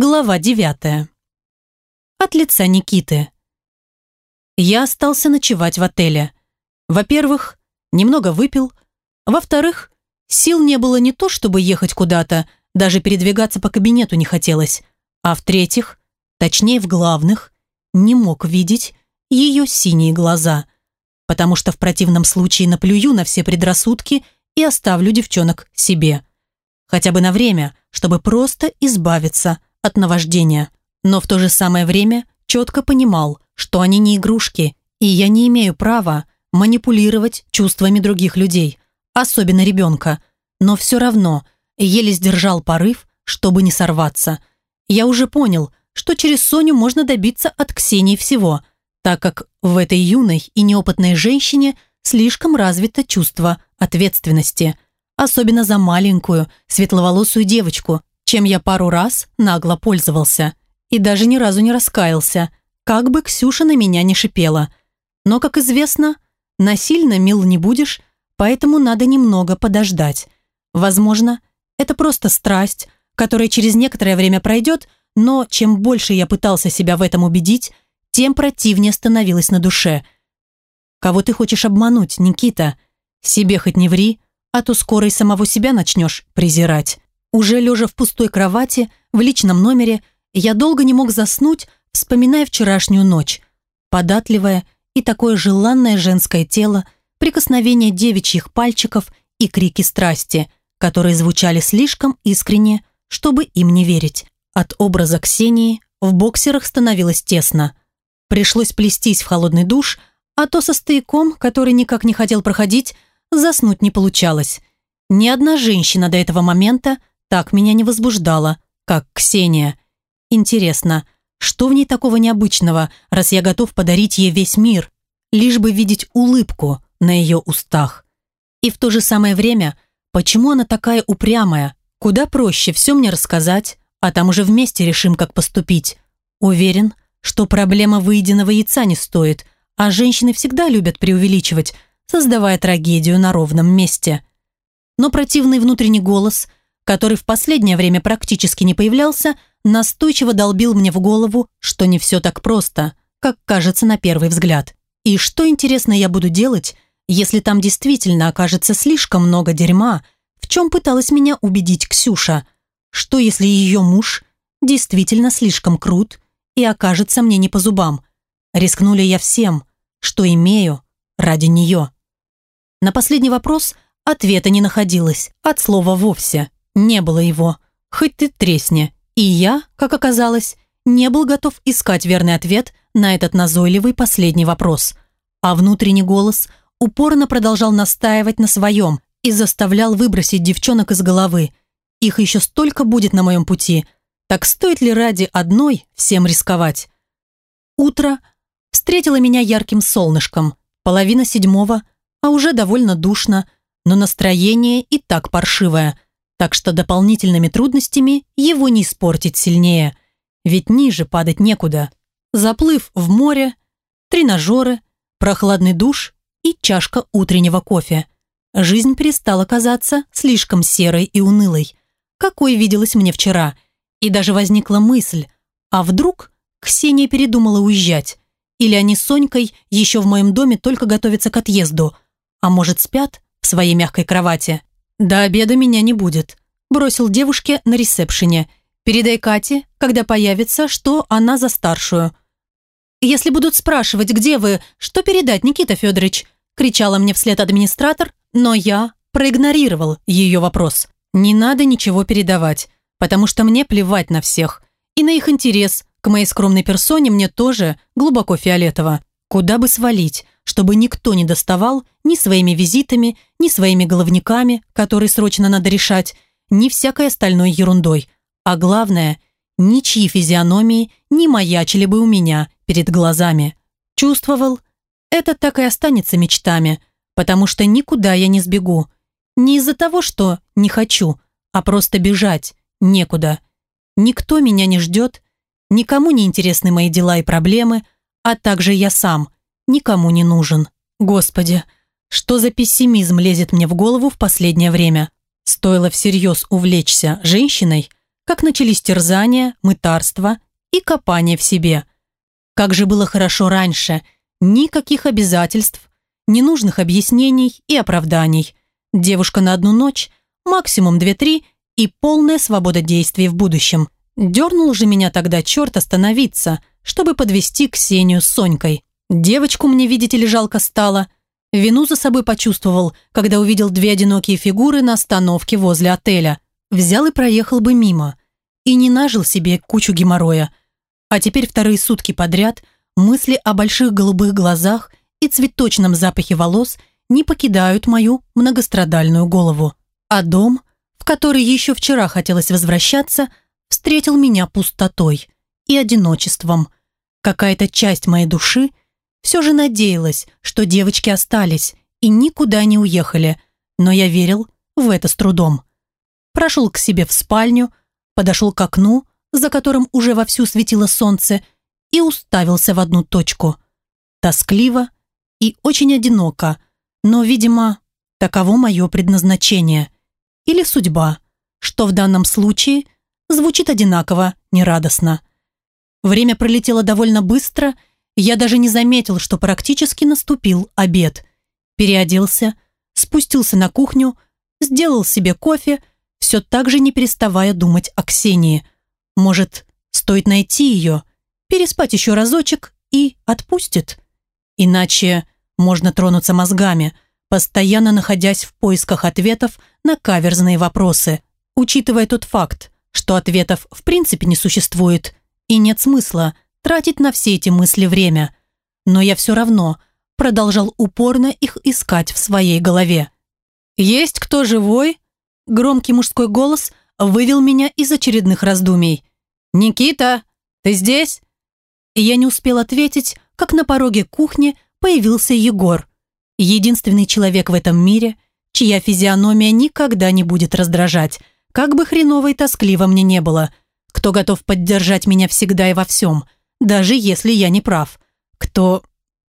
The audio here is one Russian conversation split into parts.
Глава девятая. От лица Никиты. Я остался ночевать в отеле. Во-первых, немного выпил. Во-вторых, сил не было не то, чтобы ехать куда-то, даже передвигаться по кабинету не хотелось. А в-третьих, точнее в главных, не мог видеть ее синие глаза, потому что в противном случае наплюю на все предрассудки и оставлю девчонок себе. Хотя бы на время, чтобы просто избавиться от наваждения. Но в то же самое время четко понимал, что они не игрушки, и я не имею права манипулировать чувствами других людей, особенно ребенка. Но все равно еле сдержал порыв, чтобы не сорваться. Я уже понял, что через Соню можно добиться от Ксении всего, так как в этой юной и неопытной женщине слишком развито чувство ответственности, особенно за маленькую, светловолосую девочку, чем я пару раз нагло пользовался. И даже ни разу не раскаялся, как бы Ксюша на меня не шипела. Но, как известно, насильно мил не будешь, поэтому надо немного подождать. Возможно, это просто страсть, которая через некоторое время пройдет, но чем больше я пытался себя в этом убедить, тем противнее становилось на душе. Кого ты хочешь обмануть, Никита? Себе хоть не ври, а то скоро и самого себя начнешь презирать. Уже лежа в пустой кровати, в личном номере, я долго не мог заснуть, вспоминая вчерашнюю ночь. Податливое и такое желанное женское тело, прикосновение девичьих пальчиков и крики страсти, которые звучали слишком искренне, чтобы им не верить. От образа Ксении в боксерах становилось тесно. Пришлось плестись в холодный душ, а то со стояком, который никак не хотел проходить, заснуть не получалось. Ни одна женщина до этого момента так меня не возбуждала, как Ксения. Интересно, что в ней такого необычного, раз я готов подарить ей весь мир, лишь бы видеть улыбку на ее устах? И в то же самое время, почему она такая упрямая? Куда проще все мне рассказать, а там уже вместе решим, как поступить. Уверен, что проблема выеденного яйца не стоит, а женщины всегда любят преувеличивать, создавая трагедию на ровном месте. Но противный внутренний голос, который в последнее время практически не появлялся, настойчиво долбил мне в голову, что не все так просто, как кажется на первый взгляд. И что, интересно, я буду делать, если там действительно окажется слишком много дерьма, в чем пыталась меня убедить Ксюша? Что, если ее муж действительно слишком крут и окажется мне не по зубам? Рискну ли я всем, что имею, ради нее? На последний вопрос ответа не находилось, от слова вовсе. Не было его. Хоть ты тресни. И я, как оказалось, не был готов искать верный ответ на этот назойливый последний вопрос. А внутренний голос упорно продолжал настаивать на своем и заставлял выбросить девчонок из головы. Их еще столько будет на моем пути. Так стоит ли ради одной всем рисковать? Утро встретило меня ярким солнышком. Половина седьмого, а уже довольно душно, но настроение и так паршивое – так что дополнительными трудностями его не испортить сильнее, ведь ниже падать некуда. Заплыв в море, тренажеры, прохладный душ и чашка утреннего кофе. Жизнь перестала казаться слишком серой и унылой, какой виделась мне вчера, и даже возникла мысль, а вдруг Ксения передумала уезжать, или они с Сонькой еще в моем доме только готовятся к отъезду, а может спят в своей мягкой кровати. «До обеда меня не будет», – бросил девушке на ресепшене. «Передай Кате, когда появится, что она за старшую». «Если будут спрашивать, где вы, что передать, Никита Федорович?» – кричала мне вслед администратор, но я проигнорировал ее вопрос. «Не надо ничего передавать, потому что мне плевать на всех. И на их интерес к моей скромной персоне мне тоже глубоко фиолетово. Куда бы свалить, чтобы никто не доставал ни своими визитами, ни своими головниками, которые срочно надо решать, ни всякой остальной ерундой. А главное, ничьи физиономии не маячили бы у меня перед глазами. Чувствовал, это так и останется мечтами, потому что никуда я не сбегу. Не из-за того, что не хочу, а просто бежать некуда. Никто меня не ждет, никому не интересны мои дела и проблемы, а также я сам – никому не нужен. Господи, что за пессимизм лезет мне в голову в последнее время? Стоило всерьез увлечься женщиной, как начались терзания, мытарство и копание в себе. Как же было хорошо раньше. Никаких обязательств, ненужных объяснений и оправданий. Девушка на одну ночь, максимум две-три и полная свобода действий в будущем. Дернул же меня тогда черт остановиться, чтобы подвести Ксению с Сонькой. Девочку мне, видите ли, жалко стало. Вину за собой почувствовал, когда увидел две одинокие фигуры на остановке возле отеля. Взял и проехал бы мимо. И не нажил себе кучу геморроя. А теперь вторые сутки подряд мысли о больших голубых глазах и цветочном запахе волос не покидают мою многострадальную голову. А дом, в который еще вчера хотелось возвращаться, встретил меня пустотой и одиночеством. Какая-то часть моей души все же надеялась, что девочки остались и никуда не уехали, но я верил в это с трудом. Прошел к себе в спальню, подошел к окну, за которым уже вовсю светило солнце, и уставился в одну точку. Тоскливо и очень одиноко, но, видимо, таково мое предназначение. Или судьба, что в данном случае звучит одинаково нерадостно. Время пролетело довольно быстро, я даже не заметил, что практически наступил обед. Переоделся, спустился на кухню, сделал себе кофе, все так же не переставая думать о Ксении. Может, стоит найти ее, переспать еще разочек и отпустит? Иначе можно тронуться мозгами, постоянно находясь в поисках ответов на каверзные вопросы, учитывая тот факт, что ответов в принципе не существует, и нет смысла тратить на все эти мысли время. Но я все равно продолжал упорно их искать в своей голове. «Есть кто живой?» Громкий мужской голос вывел меня из очередных раздумий. «Никита, ты здесь?» Я не успел ответить, как на пороге кухни появился Егор. Единственный человек в этом мире, чья физиономия никогда не будет раздражать, как бы хреново и тоскливо мне не было. Кто готов поддержать меня всегда и во всем, даже если я не прав. Кто...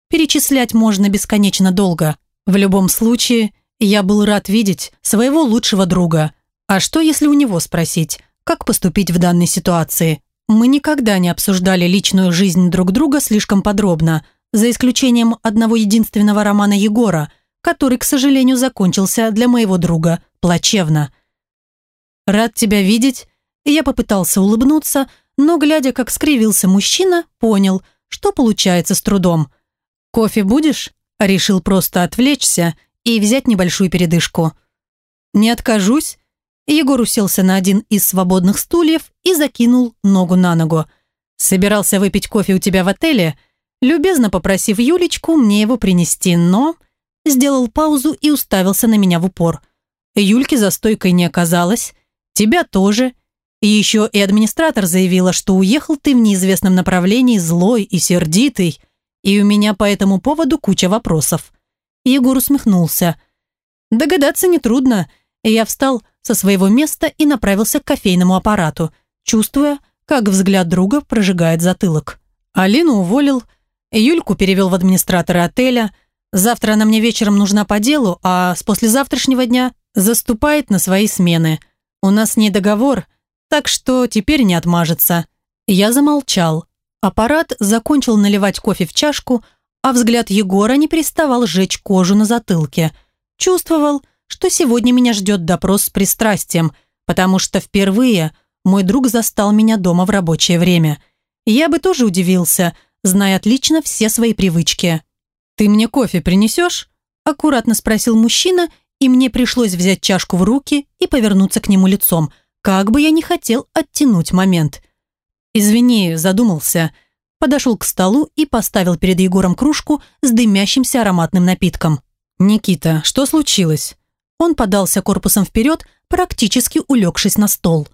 Перечислять можно бесконечно долго. В любом случае, я был рад видеть своего лучшего друга. А что, если у него спросить, как поступить в данной ситуации? Мы никогда не обсуждали личную жизнь друг друга слишком подробно, за исключением одного единственного романа Егора, который, к сожалению, закончился для моего друга плачевно. «Рад тебя видеть». Я попытался улыбнуться, но, глядя, как скривился мужчина, понял, что получается с трудом. «Кофе будешь?» Решил просто отвлечься и взять небольшую передышку. «Не откажусь». Егор уселся на один из свободных стульев и закинул ногу на ногу. «Собирался выпить кофе у тебя в отеле?» Любезно попросив Юлечку мне его принести, но... Сделал паузу и уставился на меня в упор. Юльки за стойкой не оказалось, Тебя тоже. И еще и администратор заявила, что уехал ты в неизвестном направлении злой и сердитый, и у меня по этому поводу куча вопросов». Егор усмехнулся. «Догадаться нетрудно». Я встал со своего места и направился к кофейному аппарату, чувствуя, как взгляд друга прожигает затылок. Алину уволил, Юльку перевел в администратора отеля. Завтра она мне вечером нужна по делу, а с послезавтрашнего дня заступает на свои смены – у нас не договор, так что теперь не отмажется». Я замолчал. Аппарат закончил наливать кофе в чашку, а взгляд Егора не переставал сжечь кожу на затылке. Чувствовал, что сегодня меня ждет допрос с пристрастием, потому что впервые мой друг застал меня дома в рабочее время. Я бы тоже удивился, зная отлично все свои привычки. «Ты мне кофе принесешь?» – аккуратно спросил мужчина и мне пришлось взять чашку в руки и повернуться к нему лицом, как бы я ни хотел оттянуть момент. «Извини, задумался». Подошел к столу и поставил перед Егором кружку с дымящимся ароматным напитком. «Никита, что случилось?» Он подался корпусом вперед, практически улегшись на стол.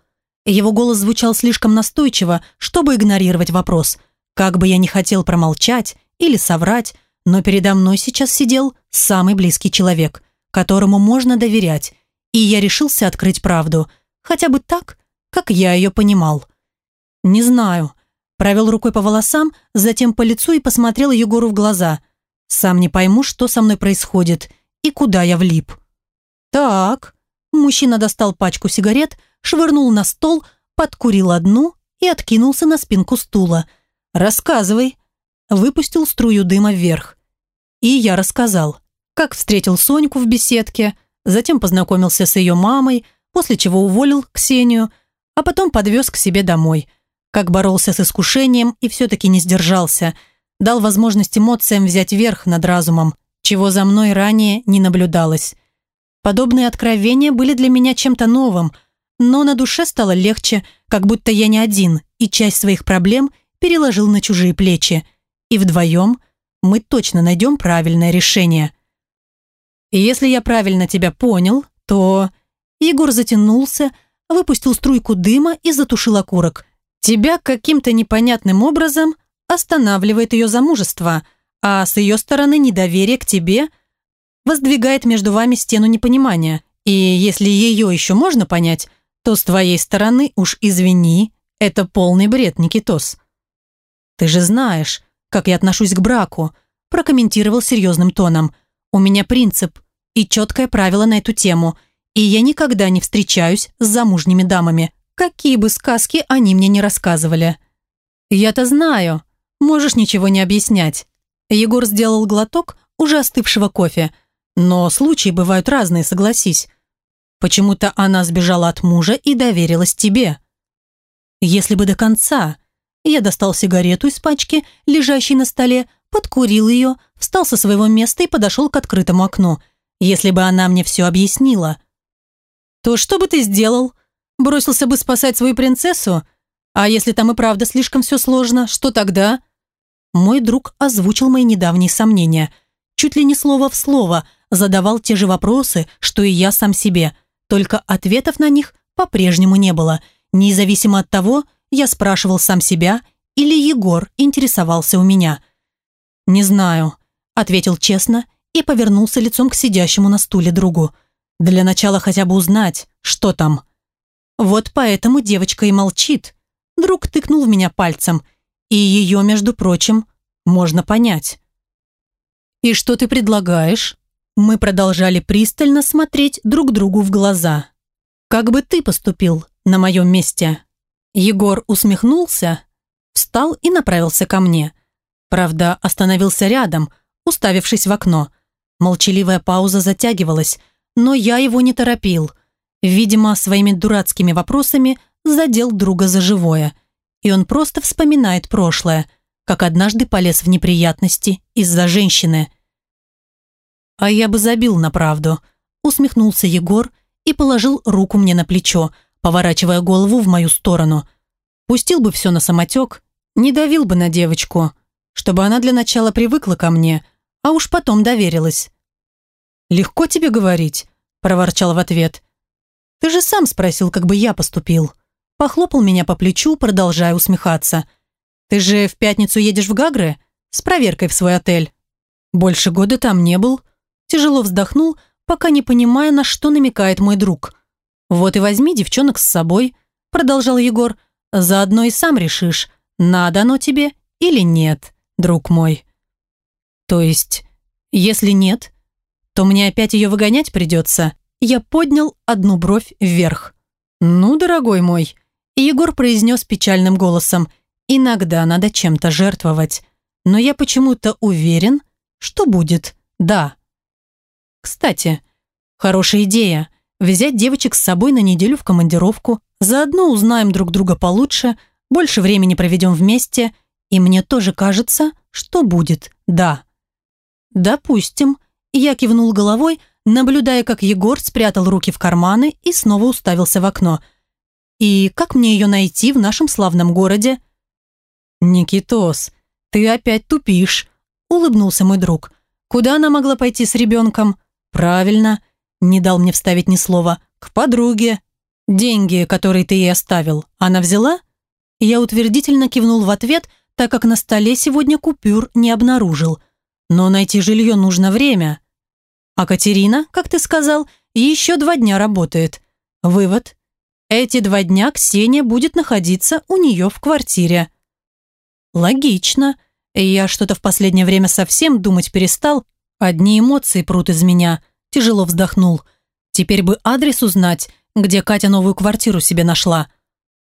Его голос звучал слишком настойчиво, чтобы игнорировать вопрос. Как бы я ни хотел промолчать или соврать, но передо мной сейчас сидел самый близкий человек которому можно доверять, и я решился открыть правду, хотя бы так, как я ее понимал. «Не знаю», провел рукой по волосам, затем по лицу и посмотрел Егору в глаза. «Сам не пойму, что со мной происходит и куда я влип». «Так», мужчина достал пачку сигарет, швырнул на стол, подкурил одну и откинулся на спинку стула. «Рассказывай», выпустил струю дыма вверх. И я рассказал, как встретил Соньку в беседке, затем познакомился с ее мамой, после чего уволил Ксению, а потом подвез к себе домой, как боролся с искушением и все-таки не сдержался, дал возможность эмоциям взять верх над разумом, чего за мной ранее не наблюдалось. Подобные откровения были для меня чем-то новым, но на душе стало легче, как будто я не один, и часть своих проблем переложил на чужие плечи – и вдвоем мы точно найдем правильное решение. И если я правильно тебя понял, то... Егор затянулся, выпустил струйку дыма и затушил окурок. Тебя каким-то непонятным образом останавливает ее замужество, а с ее стороны недоверие к тебе воздвигает между вами стену непонимания. И если ее еще можно понять, то с твоей стороны уж извини, это полный бред, Никитос. Ты же знаешь, как я отношусь к браку, прокомментировал серьезным тоном. У меня принцип и четкое правило на эту тему, и я никогда не встречаюсь с замужними дамами, какие бы сказки они мне не рассказывали. Я-то знаю, можешь ничего не объяснять. Егор сделал глоток уже остывшего кофе, но случаи бывают разные, согласись. Почему-то она сбежала от мужа и доверилась тебе. Если бы до конца, я достал сигарету из пачки, лежащей на столе, подкурил ее, встал со своего места и подошел к открытому окну. Если бы она мне все объяснила. То что бы ты сделал? Бросился бы спасать свою принцессу? А если там и правда слишком все сложно, что тогда? Мой друг озвучил мои недавние сомнения. Чуть ли не слово в слово задавал те же вопросы, что и я сам себе. Только ответов на них по-прежнему не было. Независимо от того, я спрашивал сам себя или Егор интересовался у меня. «Не знаю», – ответил честно и повернулся лицом к сидящему на стуле другу. «Для начала хотя бы узнать, что там». «Вот поэтому девочка и молчит». Друг тыкнул в меня пальцем, и ее, между прочим, можно понять. «И что ты предлагаешь?» Мы продолжали пристально смотреть друг другу в глаза. «Как бы ты поступил на моем месте?» Егор усмехнулся, встал и направился ко мне. Правда, остановился рядом, уставившись в окно. Молчаливая пауза затягивалась, но я его не торопил. Видимо, своими дурацкими вопросами задел друга за живое. И он просто вспоминает прошлое, как однажды полез в неприятности из-за женщины. «А я бы забил на правду», усмехнулся Егор и положил руку мне на плечо, поворачивая голову в мою сторону. Пустил бы все на самотек, не давил бы на девочку, чтобы она для начала привыкла ко мне, а уж потом доверилась. «Легко тебе говорить», – проворчал в ответ. «Ты же сам спросил, как бы я поступил». Похлопал меня по плечу, продолжая усмехаться. «Ты же в пятницу едешь в Гагры? С проверкой в свой отель». Больше года там не был. Тяжело вздохнул, пока не понимая, на что намекает мой друг. «Вот и возьми девчонок с собой», – продолжал Егор. «Заодно и сам решишь, надо оно тебе или нет, друг мой». «То есть, если нет, то мне опять ее выгонять придется?» Я поднял одну бровь вверх. «Ну, дорогой мой», – Егор произнес печальным голосом, «иногда надо чем-то жертвовать, но я почему-то уверен, что будет «да». Кстати, хорошая идея взять девочек с собой на неделю в командировку, заодно узнаем друг друга получше, больше времени проведем вместе, и мне тоже кажется, что будет «да». «Допустим», я кивнул головой, наблюдая, как Егор спрятал руки в карманы и снова уставился в окно. «И как мне ее найти в нашем славном городе?» «Никитос, ты опять тупишь», — улыбнулся мой друг. «Куда она могла пойти с ребенком?» «Правильно, не дал мне вставить ни слова. К подруге. Деньги, которые ты ей оставил, она взяла? Я утвердительно кивнул в ответ, так как на столе сегодня купюр не обнаружил. Но найти жилье нужно время. А Катерина, как ты сказал, еще два дня работает. Вывод. Эти два дня Ксения будет находиться у нее в квартире. Логично. Я что-то в последнее время совсем думать перестал. Одни эмоции прут из меня – тяжело вздохнул. Теперь бы адрес узнать, где Катя новую квартиру себе нашла.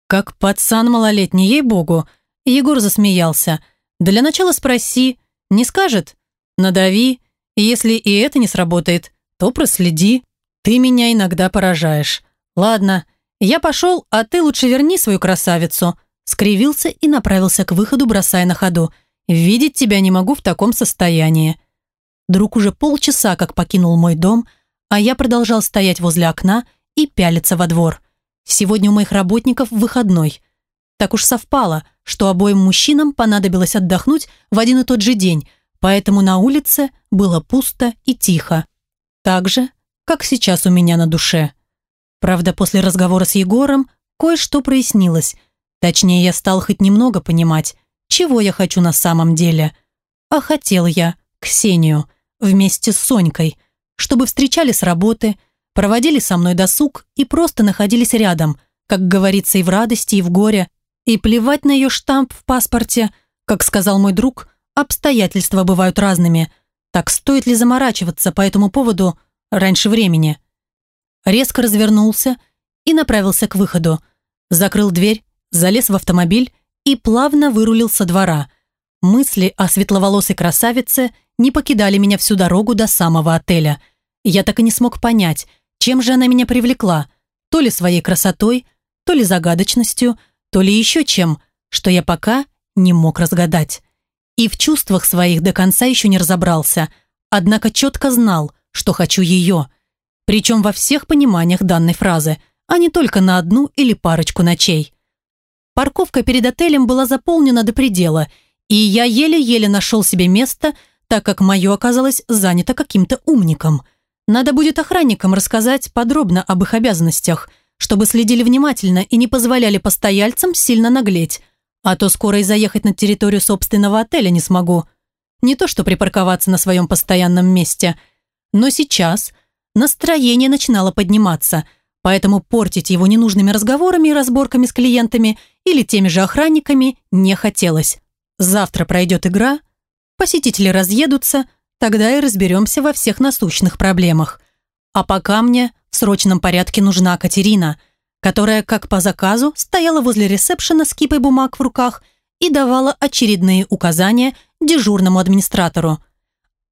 Как пацан малолетний, ей-богу. Егор засмеялся. Для начала спроси. Не скажет? Надави. Если и это не сработает, то проследи. Ты меня иногда поражаешь. Ладно, я пошел, а ты лучше верни свою красавицу. Скривился и направился к выходу, бросая на ходу. Видеть тебя не могу в таком состоянии. Друг уже полчаса как покинул мой дом, а я продолжал стоять возле окна и пялиться во двор. Сегодня у моих работников выходной. Так уж совпало, что обоим мужчинам понадобилось отдохнуть в один и тот же день, поэтому на улице было пусто и тихо. Так же, как сейчас у меня на душе. Правда, после разговора с Егором кое-что прояснилось. Точнее, я стал хоть немного понимать, чего я хочу на самом деле. А хотел я Ксению вместе с Сонькой, чтобы встречали с работы, проводили со мной досуг и просто находились рядом, как говорится, и в радости, и в горе, и плевать на ее штамп в паспорте, как сказал мой друг, обстоятельства бывают разными. Так стоит ли заморачиваться по этому поводу раньше времени? Резко развернулся и направился к выходу. Закрыл дверь, залез в автомобиль и плавно вырулил со двора. Мысли о светловолосой красавице не покидали меня всю дорогу до самого отеля. Я так и не смог понять, чем же она меня привлекла? То ли своей красотой, то ли загадочностью, то ли еще чем, что я пока не мог разгадать. И в чувствах своих до конца еще не разобрался, однако четко знал, что хочу ее. Причем во всех пониманиях данной фразы, а не только на одну или парочку ночей. Парковка перед отелем была заполнена до предела, и я еле-еле нашел себе место, так как мое оказалось занято каким-то умником – надо будет охранникам рассказать подробно об их обязанностях, чтобы следили внимательно и не позволяли постояльцам сильно наглеть. А то скоро и заехать на территорию собственного отеля не смогу. Не то что припарковаться на своем постоянном месте. Но сейчас настроение начинало подниматься, поэтому портить его ненужными разговорами и разборками с клиентами или теми же охранниками не хотелось. Завтра пройдет игра, посетители разъедутся – Тогда и разберемся во всех насущных проблемах. А пока мне в срочном порядке нужна Катерина, которая, как по заказу, стояла возле ресепшена с кипой бумаг в руках и давала очередные указания дежурному администратору.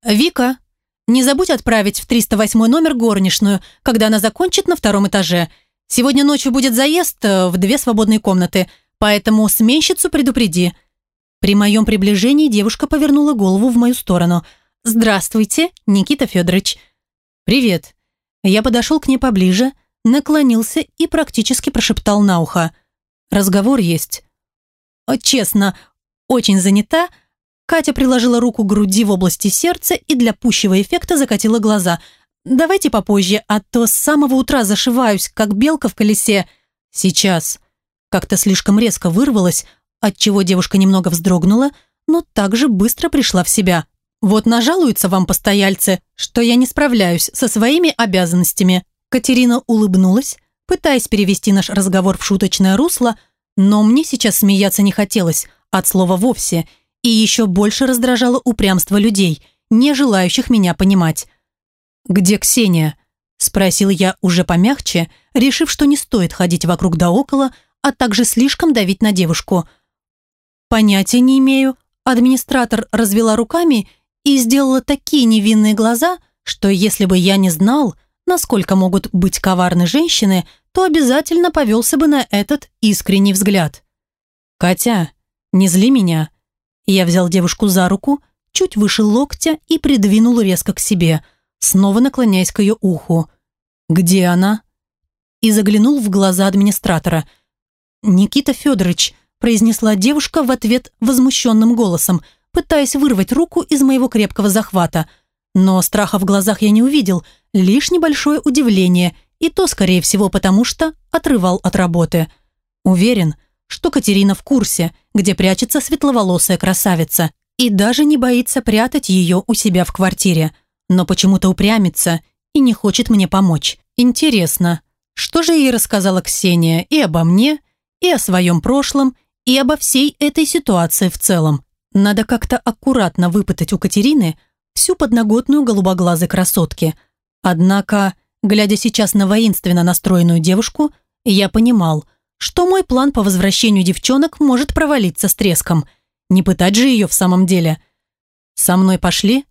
«Вика, не забудь отправить в 308 номер горничную, когда она закончит на втором этаже. Сегодня ночью будет заезд э, в две свободные комнаты, поэтому сменщицу предупреди». При моем приближении девушка повернула голову в мою сторону – «Здравствуйте, Никита Федорович». «Привет». Я подошел к ней поближе, наклонился и практически прошептал на ухо. «Разговор есть». «Честно, очень занята». Катя приложила руку к груди в области сердца и для пущего эффекта закатила глаза. «Давайте попозже, а то с самого утра зашиваюсь, как белка в колесе». «Сейчас». Как-то слишком резко вырвалась, отчего девушка немного вздрогнула, но также быстро пришла в себя. Вот нажалуются вам постояльцы, что я не справляюсь со своими обязанностями». Катерина улыбнулась, пытаясь перевести наш разговор в шуточное русло, но мне сейчас смеяться не хотелось, от слова вовсе, и еще больше раздражало упрямство людей, не желающих меня понимать. «Где Ксения?» – спросил я уже помягче, решив, что не стоит ходить вокруг да около, а также слишком давить на девушку. «Понятия не имею», администратор развела руками и сделала такие невинные глаза, что если бы я не знал, насколько могут быть коварны женщины, то обязательно повелся бы на этот искренний взгляд. «Катя, не зли меня». Я взял девушку за руку, чуть выше локтя и придвинул резко к себе, снова наклоняясь к ее уху. «Где она?» И заглянул в глаза администратора. «Никита Федорович», произнесла девушка в ответ возмущенным голосом, пытаясь вырвать руку из моего крепкого захвата. Но страха в глазах я не увидел, лишь небольшое удивление, и то, скорее всего, потому что отрывал от работы. Уверен, что Катерина в курсе, где прячется светловолосая красавица, и даже не боится прятать ее у себя в квартире, но почему-то упрямится и не хочет мне помочь. Интересно, что же ей рассказала Ксения и обо мне, и о своем прошлом, и обо всей этой ситуации в целом? Надо как-то аккуратно выпытать у Катерины всю подноготную голубоглазой красотки. Однако, глядя сейчас на воинственно настроенную девушку, я понимал, что мой план по возвращению девчонок может провалиться с треском. Не пытать же ее в самом деле. «Со мной пошли?»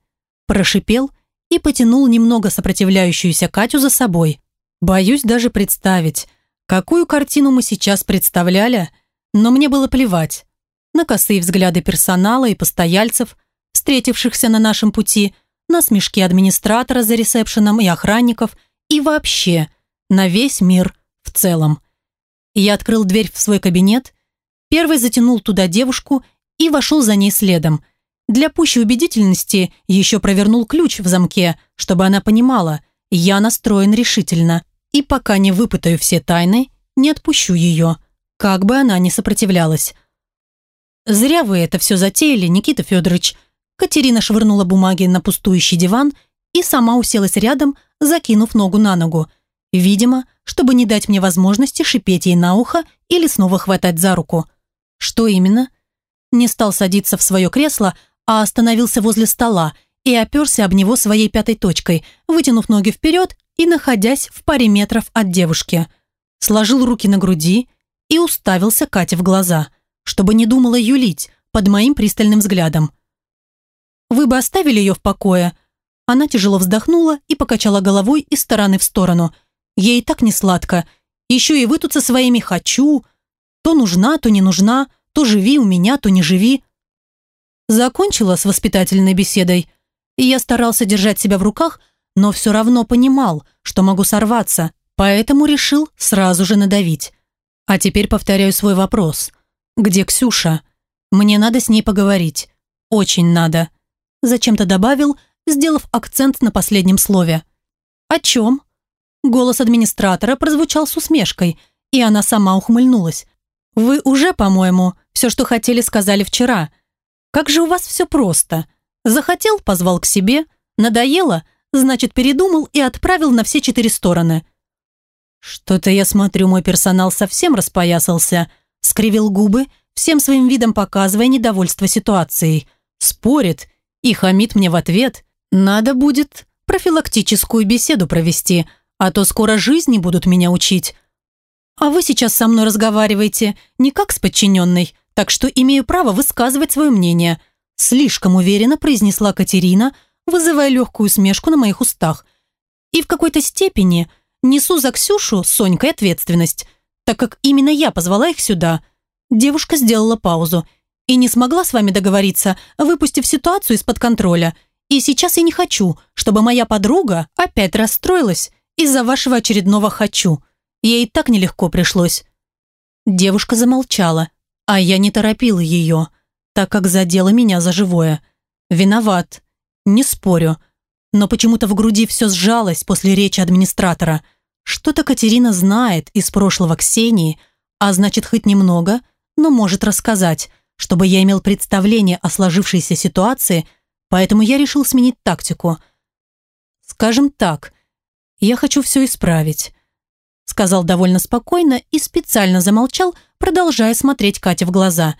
Прошипел и потянул немного сопротивляющуюся Катю за собой. Боюсь даже представить, какую картину мы сейчас представляли, но мне было плевать. На косые взгляды персонала и постояльцев, встретившихся на нашем пути, на смешки администратора за ресепшеном и охранников, и вообще на весь мир в целом. Я открыл дверь в свой кабинет, первый затянул туда девушку и вошел за ней следом. Для пущей убедительности еще провернул ключ в замке, чтобы она понимала, я настроен решительно. И пока не выпытаю все тайны, не отпущу ее, как бы она ни сопротивлялась. «Зря вы это все затеяли, Никита Федорович». Катерина швырнула бумаги на пустующий диван и сама уселась рядом, закинув ногу на ногу. Видимо, чтобы не дать мне возможности шипеть ей на ухо или снова хватать за руку. Что именно? Не стал садиться в свое кресло, а остановился возле стола и оперся об него своей пятой точкой, вытянув ноги вперед и находясь в паре метров от девушки. Сложил руки на груди и уставился Кате в глаза, чтобы не думала юлить под моим пристальным взглядом. «Вы бы оставили ее в покое?» Она тяжело вздохнула и покачала головой из стороны в сторону. Ей так не сладко. Еще и вы тут со своими «хочу». То нужна, то не нужна, то живи у меня, то не живи. Закончила с воспитательной беседой. И я старался держать себя в руках, но все равно понимал, что могу сорваться, поэтому решил сразу же надавить. А теперь повторяю свой вопрос. «Где Ксюша? Мне надо с ней поговорить. Очень надо». Зачем-то добавил, сделав акцент на последнем слове. «О чем?» Голос администратора прозвучал с усмешкой, и она сама ухмыльнулась. «Вы уже, по-моему, все, что хотели, сказали вчера. Как же у вас все просто. Захотел, позвал к себе, надоело, значит, передумал и отправил на все четыре стороны. Что-то я смотрю, мой персонал совсем распоясался, скривил губы, всем своим видом показывая недовольство ситуацией. Спорит и хамит мне в ответ. Надо будет профилактическую беседу провести, а то скоро жизни будут меня учить. А вы сейчас со мной разговариваете не как с подчиненной, так что имею право высказывать свое мнение», слишком уверенно произнесла Катерина, вызывая легкую смешку на моих устах. «И в какой-то степени несу за Ксюшу с Сонькой ответственность, так как именно я позвала их сюда». Девушка сделала паузу и не смогла с вами договориться, выпустив ситуацию из-под контроля. И сейчас я не хочу, чтобы моя подруга опять расстроилась из-за вашего очередного «хочу». Ей так нелегко пришлось». Девушка замолчала, а я не торопила ее, так как задела меня за живое. Виноват, не спорю. Но почему-то в груди все сжалось после речи администратора. Что-то Катерина знает из прошлого Ксении, а значит, хоть немного, но может рассказать, чтобы я имел представление о сложившейся ситуации, поэтому я решил сменить тактику. Скажем так, я хочу все исправить сказал довольно спокойно и специально замолчал, продолжая смотреть Кате в глаза.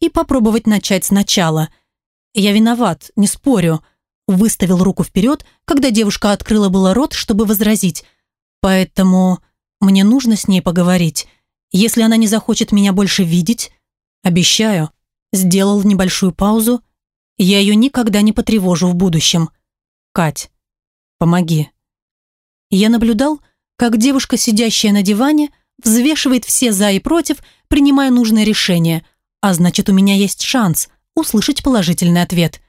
И попробовать начать сначала. «Я виноват, не спорю», выставил руку вперед, когда девушка открыла было рот, чтобы возразить. «Поэтому мне нужно с ней поговорить. Если она не захочет меня больше видеть, обещаю». Сделал небольшую паузу. «Я ее никогда не потревожу в будущем. Кать, помоги». Я наблюдал, как девушка, сидящая на диване, взвешивает все «за» и «против», принимая нужное решение, а значит, у меня есть шанс услышать положительный ответ.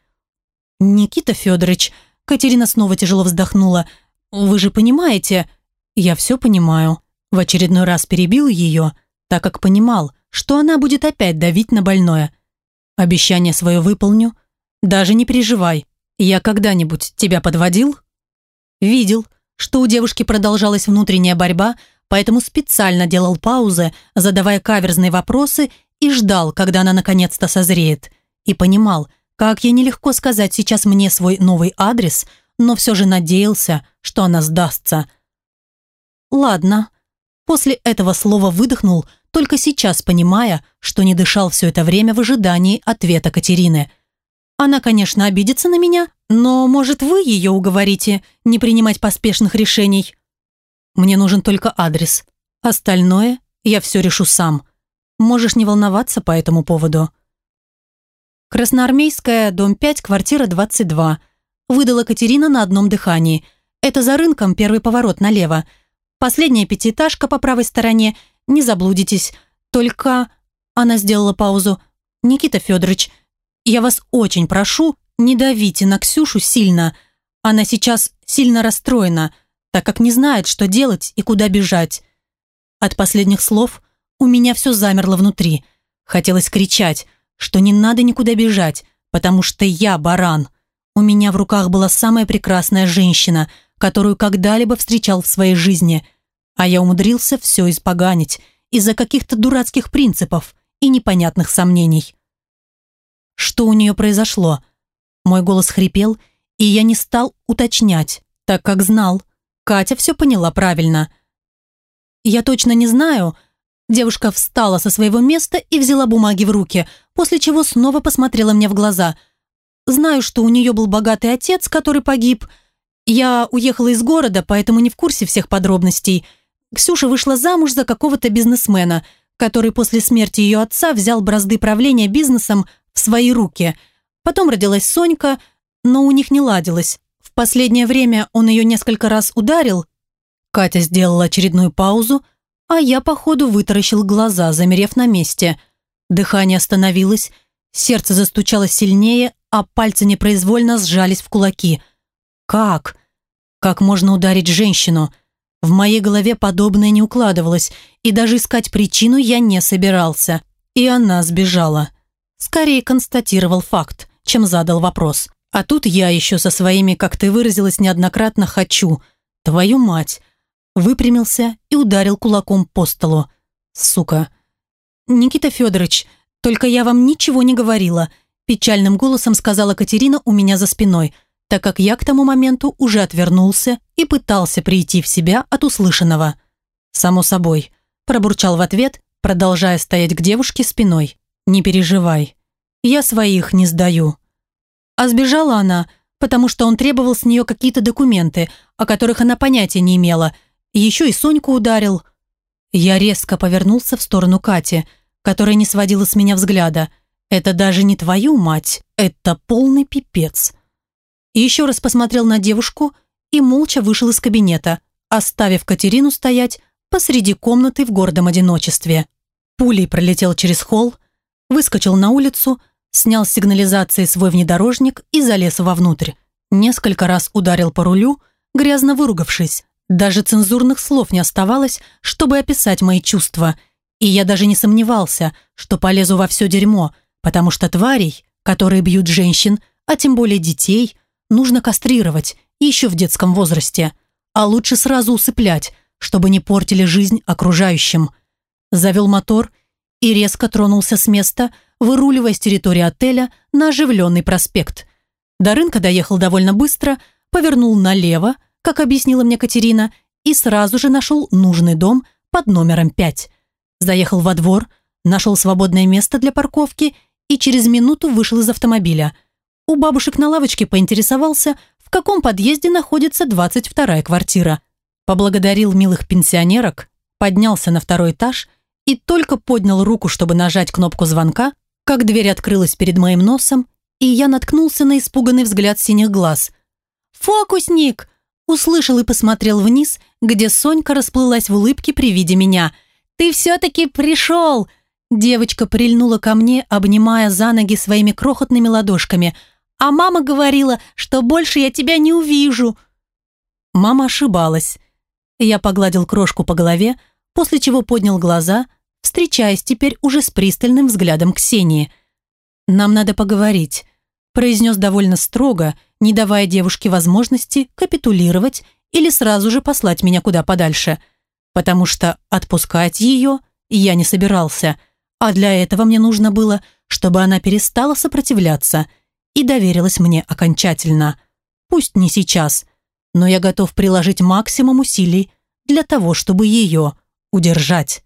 «Никита Федорович», Катерина снова тяжело вздохнула, «вы же понимаете...» «Я все понимаю». В очередной раз перебил ее, так как понимал, что она будет опять давить на больное. «Обещание свое выполню. Даже не переживай. Я когда-нибудь тебя подводил?» «Видел», что у девушки продолжалась внутренняя борьба, поэтому специально делал паузы, задавая каверзные вопросы и ждал, когда она наконец-то созреет. И понимал, как ей нелегко сказать сейчас мне свой новый адрес, но все же надеялся, что она сдастся. «Ладно». После этого слова выдохнул, только сейчас понимая, что не дышал все это время в ожидании ответа Катерины – она, конечно, обидится на меня, но, может, вы ее уговорите не принимать поспешных решений? Мне нужен только адрес. Остальное Я все решу сам. Можешь не волноваться по этому поводу. Красноармейская, дом 5, квартира 22. Выдала Катерина на одном дыхании. Это за рынком первый поворот налево. Последняя пятиэтажка по правой стороне. Не заблудитесь. Только... Она сделала паузу. «Никита Федорович, я вас очень прошу, не давите на Ксюшу сильно. Она сейчас сильно расстроена, так как не знает, что делать и куда бежать». От последних слов у меня все замерло внутри. Хотелось кричать, что не надо никуда бежать, потому что я баран. У меня в руках была самая прекрасная женщина, которую когда-либо встречал в своей жизни, а я умудрился все испоганить из-за каких-то дурацких принципов и непонятных сомнений. Что у нее произошло? Мой голос хрипел, и я не стал уточнять, так как знал. Катя все поняла правильно. Я точно не знаю. Девушка встала со своего места и взяла бумаги в руки, после чего снова посмотрела мне в глаза. Знаю, что у нее был богатый отец, который погиб. Я уехала из города, поэтому не в курсе всех подробностей. Ксюша вышла замуж за какого-то бизнесмена, который после смерти ее отца взял бразды правления бизнесом в свои руки. Потом родилась Сонька, но у них не ладилось. В последнее время он ее несколько раз ударил. Катя сделала очередную паузу, а я, походу, вытаращил глаза, замерев на месте. Дыхание остановилось, сердце застучало сильнее, а пальцы непроизвольно сжались в кулаки. «Как? Как можно ударить женщину?» В моей голове подобное не укладывалось, и даже искать причину я не собирался. И она сбежала. Скорее констатировал факт, чем задал вопрос. А тут я еще со своими, как ты выразилась неоднократно, «хочу». Твою мать. Выпрямился и ударил кулаком по столу. Сука. Никита Федорович, только я вам ничего не говорила. Печальным голосом сказала Катерина у меня за спиной, так как я к тому моменту уже отвернулся и пытался прийти в себя от услышанного. «Само собой», – пробурчал в ответ, продолжая стоять к девушке спиной. «Не переживай. Я своих не сдаю». А сбежала она, потому что он требовал с нее какие-то документы, о которых она понятия не имела. Еще и Соньку ударил. Я резко повернулся в сторону Кати, которая не сводила с меня взгляда. «Это даже не твою мать, это полный пипец». Еще раз посмотрел на девушку и молча вышел из кабинета, оставив Катерину стоять посреди комнаты в гордом одиночестве. Пулей пролетел через холл, выскочил на улицу, снял с сигнализации свой внедорожник и залез вовнутрь. Несколько раз ударил по рулю, грязно выругавшись. Даже цензурных слов не оставалось, чтобы описать мои чувства. И я даже не сомневался, что полезу во все дерьмо, потому что тварей, которые бьют женщин, а тем более детей, нужно кастрировать еще в детском возрасте. А лучше сразу усыплять, чтобы не портили жизнь окружающим. Завел мотор и резко тронулся с места, выруливая с территории отеля на оживленный проспект. До рынка доехал довольно быстро, повернул налево, как объяснила мне Катерина, и сразу же нашел нужный дом под номером 5. Заехал во двор, нашел свободное место для парковки и через минуту вышел из автомобиля. У бабушек на лавочке поинтересовался, в каком подъезде находится 22-я квартира. Поблагодарил милых пенсионерок, поднялся на второй этаж и только поднял руку, чтобы нажать кнопку звонка, как дверь открылась перед моим носом, и я наткнулся на испуганный взгляд синих глаз. «Фокусник!» Услышал и посмотрел вниз, где Сонька расплылась в улыбке при виде меня. «Ты все-таки пришел!» Девочка прильнула ко мне, обнимая за ноги своими крохотными ладошками. «А мама говорила, что больше я тебя не увижу!» Мама ошибалась. Я погладил крошку по голове, после чего поднял глаза, встречаясь теперь уже с пристальным взглядом Ксении. «Нам надо поговорить», – произнес довольно строго, не давая девушке возможности капитулировать или сразу же послать меня куда подальше, потому что отпускать ее я не собирался, а для этого мне нужно было, чтобы она перестала сопротивляться и доверилась мне окончательно. Пусть не сейчас, но я готов приложить максимум усилий для того, чтобы ее удержать.